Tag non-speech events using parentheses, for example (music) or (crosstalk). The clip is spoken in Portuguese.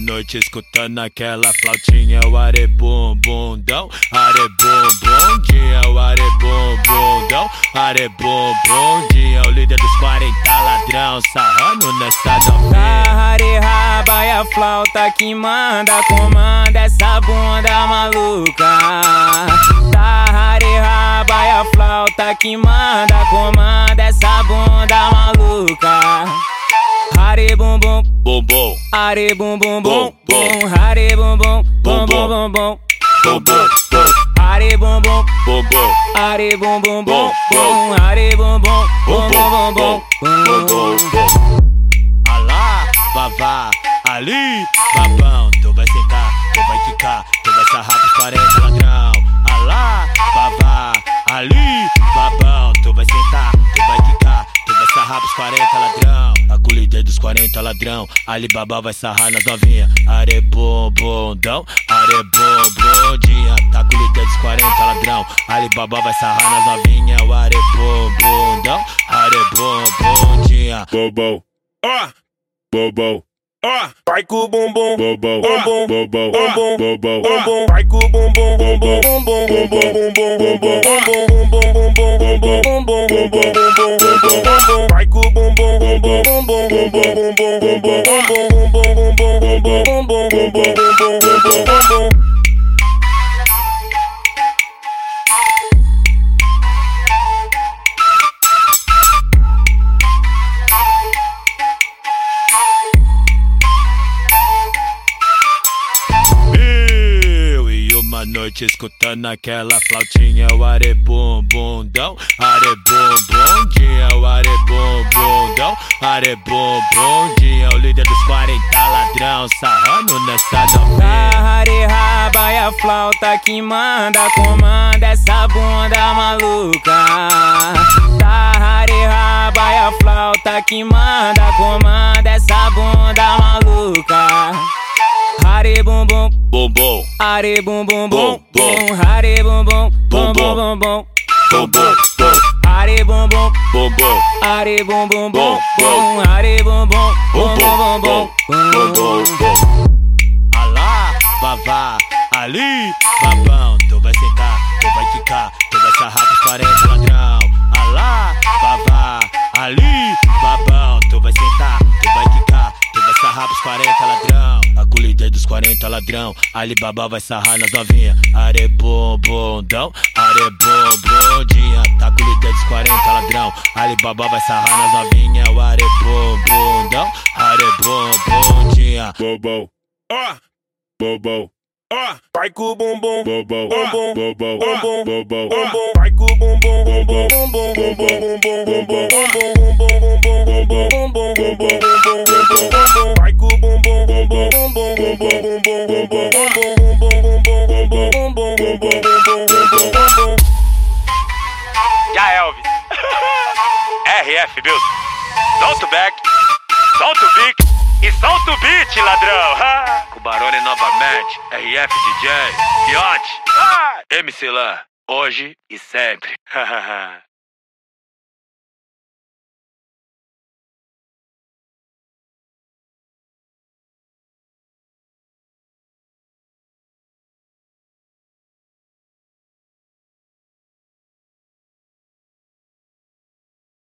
noite escutando aquela flautinha, o arebum bundão, arebum bundinha, o arebum bundão, arebum o líder dos 40 ladrão, sarrando nessa novinha. raba e a flauta que manda, comanda essa bunda maluca. raba e a flauta que manda, comanda essa bunda. Hare bum bum, bum bum, hare bum bum bum, bum, hare bum bum, bum bum bum bum, bum bum, hare bum bum, bum bum, hare bum bum bum, bum, hare bum bum, bum bum bum bum, bum bum. Alá, vavá, ali, babão, tu vai sentar, tu vai quicar, tu vai sarrar pros 40 ladrão. Alá, vavá, ali, babão, tu vai sentar, tu vai quicar, tu vai sarrar pros 40 ladrão. Líder dos 40 ladrão, Alibaba vai sarrar nas novinha. Arebom, bondão, arebom, bondinha. Tá com líder dos 40 ladrão, Alibaba vai sarrar nas novinha. O arebom, bondão, arebom, bondinha. Bobão, ó, bobão. Ó, vai com o bumbum, bobão, bumbum, bobão, bumbum, bobão, bumbum, vai com o bumbum, bumbum, bumbum, bumbum, bumbum, bumbum, bumbum, bumbum, bumbum, bumbum, bumbum, bumbum, bumbum, vai com o bumbum, escutando aquela flautinha, o arebum bundão, arebum arebum bundinha, o líder dos 40 ladrão, sarrando nessa. Hare raba e a flauta que manda, comanda essa bunda maluca. Raba e a flauta que manda, comanda essa bunda maluca. Hare bum bum. Bum bum, Hare bum bum bum. Bum, Hare bum bum. Bum bum bum bum, bum bum bum, Hare bum bum bum bum, Hare bum bum bum. Bum, Hare bum bum bum bum. bum. Bum bum bum. Alá, vavá, ali, babão, tu vai sentar, tu vai quicar, tu vai sarrar pros 40 ladrão. Alá, vavá, ali, babão, tu vai sentar, tu vai quicar, tu vai sarrar pros 40 ladrão. A líder dos 40 ladrão, Alibaba vai sarrar nas novinha. Arebom, bondão, arebom, bondinha. Tá com líder dos 40 ladrão, Alibaba vai sarrar nas novinha. O arebom, bondão, arebom, bondinha. Bobão, ó, bobão. ó, vai com o bumbum, bobão, bumbum, bobão, bumbum, bobão, bumbum, vai com o bumbum, bumbum, bumbum, bumbum, bumbum, bumbum, bumbum, bumbum, bumbum, bumbum, Já Elvis. (laughs) RF Music. Solta o back, solta o beat e solta o beat, ladrão. Com Barone novamente. RF DJ. Fiote. MC Lan. Hoje e sempre. (laughs)